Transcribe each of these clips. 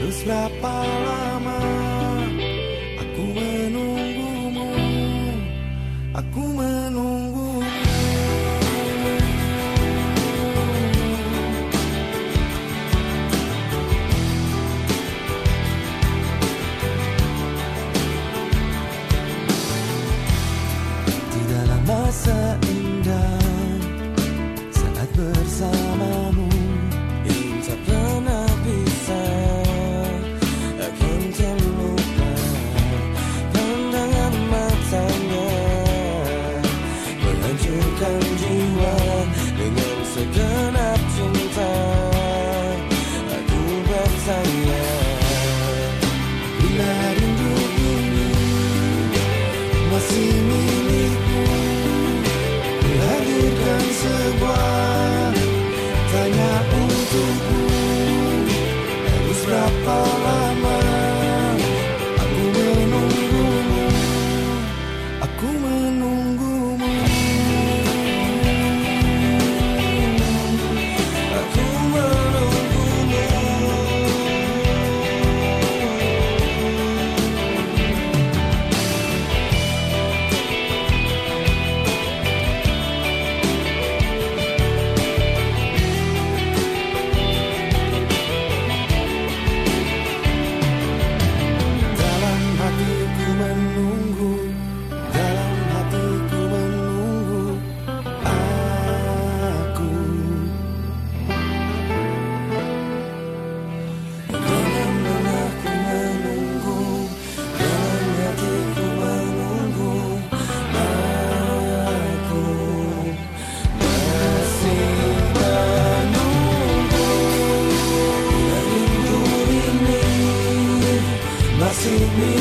روسرا پاما نوگ نو گا سا لوگ مشین گل گوار جانا مسرا پا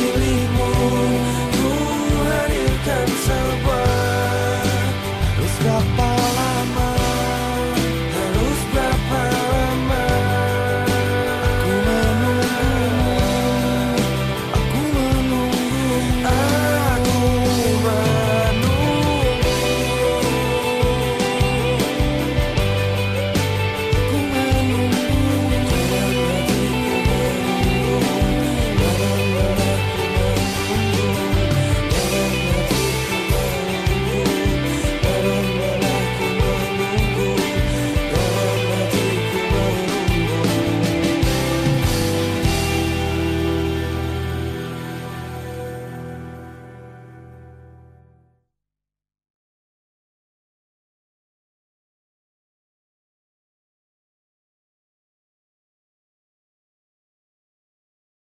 س